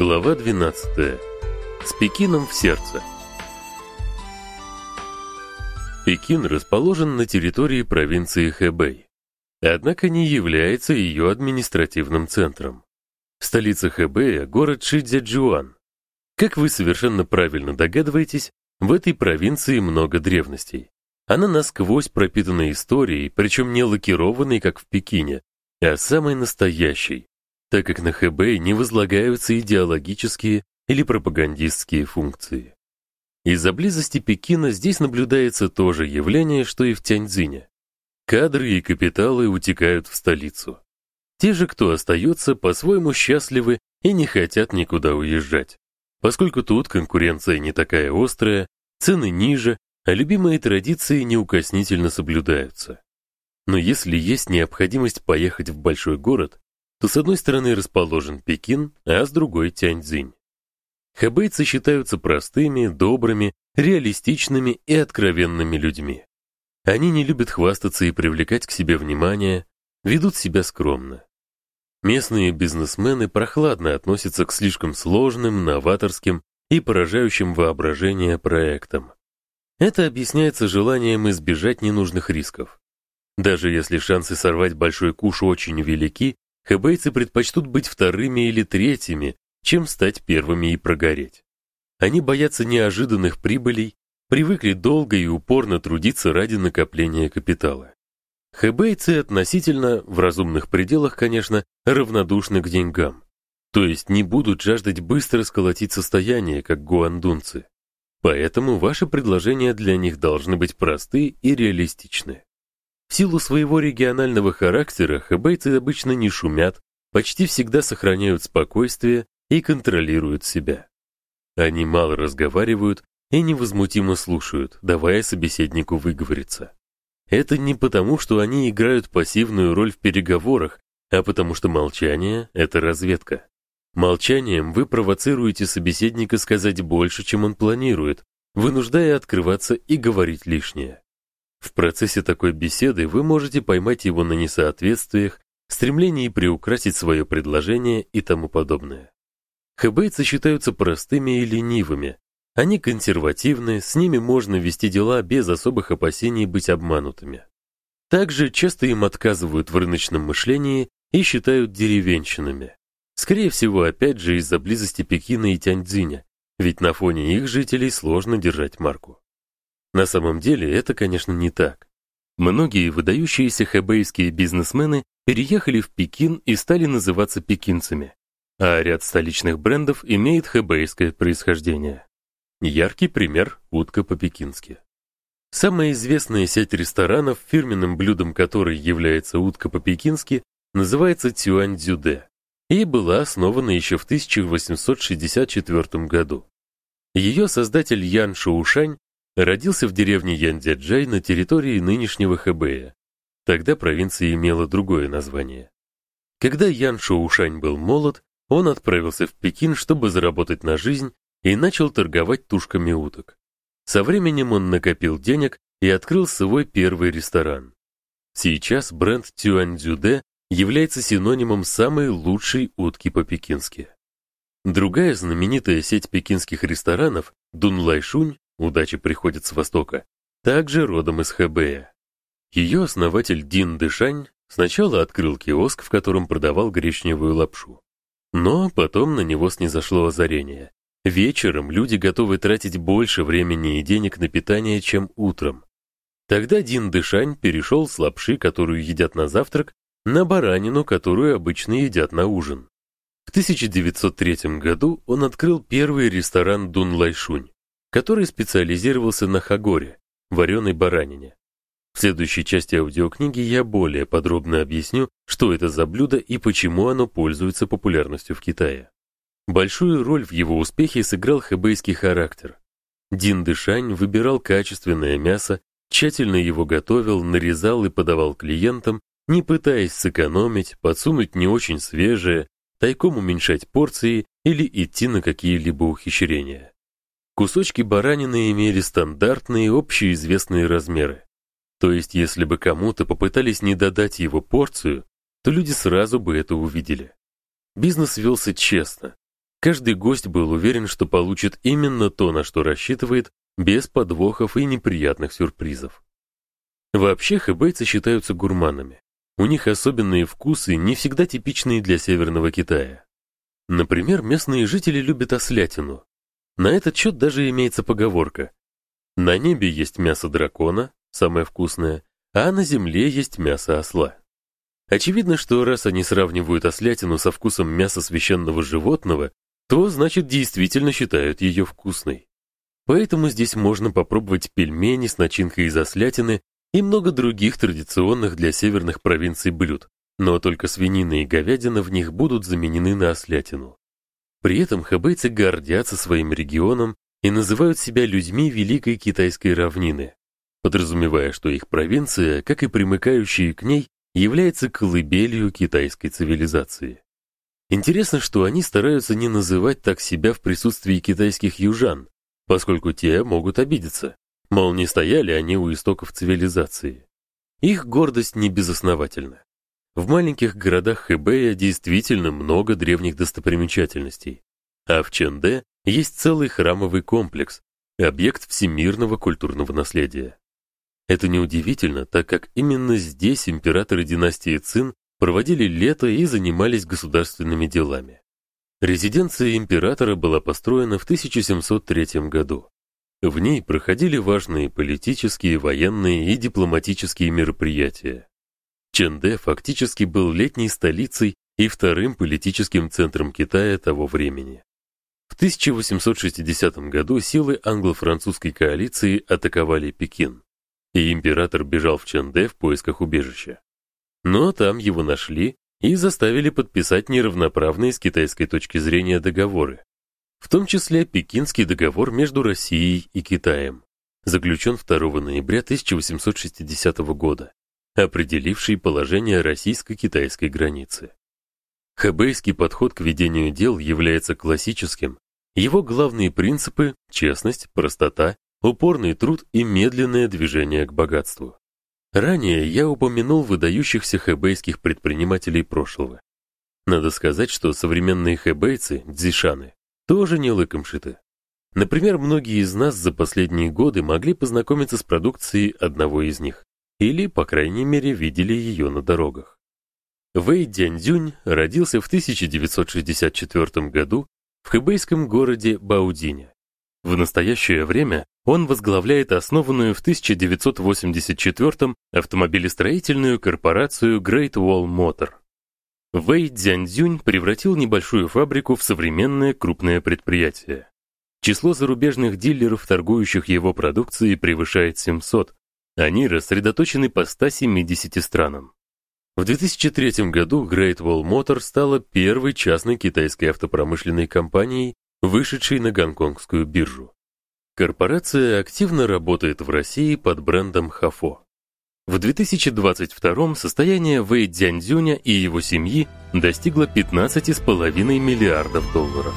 Глава 12. С Пекином в сердце. Пекин расположен на территории провинции Хэбэй, однако не является ее административным центром. Столица Хэбэя город Шицзячжуан. Как вы совершенно правильно догадываетесь, в этой провинции много древностей. Она насквозь пропитана историей, причем не лакированной, как в Пекине, а самой настоящей, так как на ХБ не возлагаются идеологические или пропагандистские функции. Из-за близости Пекина здесь наблюдается то же явление, что и в Тяньцзине. Кадры и капиталы утекают в столицу. Те же, кто остается, по-своему счастливы и не хотят никуда уезжать. Поскольку тут конкуренция не такая острая, цены ниже, а любимые традиции неукоснительно соблюдаются. Но если есть необходимость поехать в большой город, то с одной стороны расположен Пекин, а с другой Тяньцзинь. Хэбэйцы считаются простыми, добрыми, реалистичными и откровенными людьми. Они не любят хвастаться и привлекать к себе внимание, ведут себя скромно. Местные бизнесмены прохладно относятся к слишком сложным, новаторским и поражающим воображение проектам. Это объясняется желанием избежать ненужных рисков. Даже если шансы сорвать большой куш очень велики, Хэбэйцы предпочтут быть вторыми или третьими, чем стать первыми и прогореть. Они боятся неожиданных прибылей, привыкли долго и упорно трудиться ради накопления капитала. Хэбэйцы относительно, в разумных пределах, конечно, равнодушны к деньгам. То есть не будут жаждать быстро сколотить состояние, как гуандунцы. Поэтому ваши предложения для них должны быть просты и реалистичны. В силу своего регионального характера хэбэйцы обычно не шумят, почти всегда сохраняют спокойствие и контролируют себя. Они мало разговаривают и невозмутимо слушают, давая собеседнику выговориться. Это не потому, что они играют пассивную роль в переговорах, а потому что молчание это разведка. Молчанием вы провоцируете собеседника сказать больше, чем он планирует, вынуждая открываться и говорить лишнее. В процессе такой беседы вы можете поймать его на несоответствиях, стремлении приукрасить свое предложение и тому подобное. Хэбэйцы считаются простыми и ленивыми. Они консервативны, с ними можно вести дела без особых опасений быть обманутыми. Также часто им отказывают в рыночном мышлении и считают деревенщинами. Скорее всего, опять же из-за близости Пекина и Тяньцзиня, ведь на фоне их жителей сложно держать марку. На самом деле это, конечно, не так. Многие выдающиеся хэбэйские бизнесмены переехали в Пекин и стали называться пекинцами, а ряд столичных брендов имеет хэбэйское происхождение. Яркий пример утка по-пекински. Самая известная сеть ресторанов, фирменным блюдом которой является утка по-пекински, называется Цюаньцзюдэ и была основана еще в 1864 году. Ее создатель Ян Шоушань Родился в деревне Яндяджай на территории нынешнего Хэбэя. Тогда провинция имела другое название. Когда Ян Шоушань был молод, он отправился в Пекин, чтобы заработать на жизнь, и начал торговать тушками уток. Со временем он накопил денег и открыл свой первый ресторан. Сейчас бренд Цюаньцзюдэ является синонимом самой лучшей утки по-пекински. Другая знаменитая сеть пекинских ресторанов, Дунлайшунь, удача приходит с востока, также родом из Хэбэя. Ее основатель Дин Дэшань сначала открыл киоск, в котором продавал гречневую лапшу. Но потом на него снизошло озарение. Вечером люди готовы тратить больше времени и денег на питание, чем утром. Тогда Дин Дэшань перешел с лапши, которую едят на завтрак, на баранину, которую обычно едят на ужин. В 1903 году он открыл первый ресторан Дун Лайшунь который специализировался на хагоре, вареной баранине. В следующей части аудиокниги я более подробно объясню, что это за блюдо и почему оно пользуется популярностью в Китае. Большую роль в его успехе сыграл хэбэйский характер. Дин Дышань выбирал качественное мясо, тщательно его готовил, нарезал и подавал клиентам, не пытаясь сэкономить, подсунуть не очень свежее, тайком уменьшать порции или идти на какие-либо ухищрения. Кусочки баранины имели стандартные общеизвестные размеры. То есть, если бы кому-то попытались не додать его порцию, то люди сразу бы это увидели. Бизнес велся честно. Каждый гость был уверен, что получит именно то, на что рассчитывает, без подвохов и неприятных сюрпризов. Вообще хэбэйцы считаются гурманами. У них особенные вкусы, не всегда типичные для Северного Китая. Например, местные жители любят ослятину. На этот счет даже имеется поговорка: на небе есть мясо дракона, самое вкусное, а на земле есть мясо осла. Очевидно, что раз они сравнивают ослятину со вкусом мяса священного животного, то значит действительно считают ее вкусной. Поэтому здесь можно попробовать пельмени с начинкой из ослятины и много других традиционных для северных провинций блюд, но только свинина и говядина в них будут заменены на ослятину. При этом хэбэйцы гордятся своим регионом и называют себя людьми Великой Китайской равнины, подразумевая, что их провинция, как и примыкающие к ней, является колыбелью китайской цивилизации. Интересно, что они стараются не называть так себя в присутствии китайских южан, поскольку те могут обидеться. Мол, не стояли они у истоков цивилизации. Их гордость не безосновательна. В маленьких городах Хэбэя действительно много древних достопримечательностей, а в Чэнде есть целый храмовый комплекс, объект всемирного культурного наследия. Это неудивительно, так как именно здесь императоры династии Цин проводили лето и занимались государственными делами. Резиденция императора была построена в 1703 году. В ней проходили важные политические, военные и дипломатические мероприятия. Чэнде фактически был летней столицей и вторым политическим центром Китая того времени. В 1860 году силы англо-французской коалиции атаковали Пекин, и император бежал в Чэнде в поисках убежища. Но там его нашли и заставили подписать неравноправные с китайской точки зрения договоры, в том числе Пекинский договор между Россией и Китаем, заключен 2 ноября 1860 года определивший положение российско-китайской границы. Хэбэйский подход к ведению дел является классическим. Его главные принципы честность, простота, упорный труд и медленное движение к богатству. Ранее я упомянул выдающихся хэбэйских предпринимателей прошлого. Надо сказать, что современные хэбэйцы, дзишаны, тоже не лыком шиты. Например, многие из нас за последние годы могли познакомиться с продукцией одного из них или, по крайней мере, видели ее на дорогах. Вэй Дяньцзюнь родился в 1964 году в хэбэйском городе Баудине. В настоящее время он возглавляет основанную в 1984 автомобилестроительную корпорацию Great Wall Motor. Вэй Цзяньцзюнь превратил небольшую фабрику в современное крупное предприятие. Число зарубежных дилеров, торгующих его продукцией, превышает 700, они рассредоточены по 170 странам. В 2003 году Great Wall Motor стала первой частной китайской автопромышленной компанией, вышедшей на гонконгскую биржу. Корпорация активно работает в России под брендом Хафо. В 2022 состояние Вэй Цзяньцзюня и его семьи достигло 15,5 миллиардов долларов.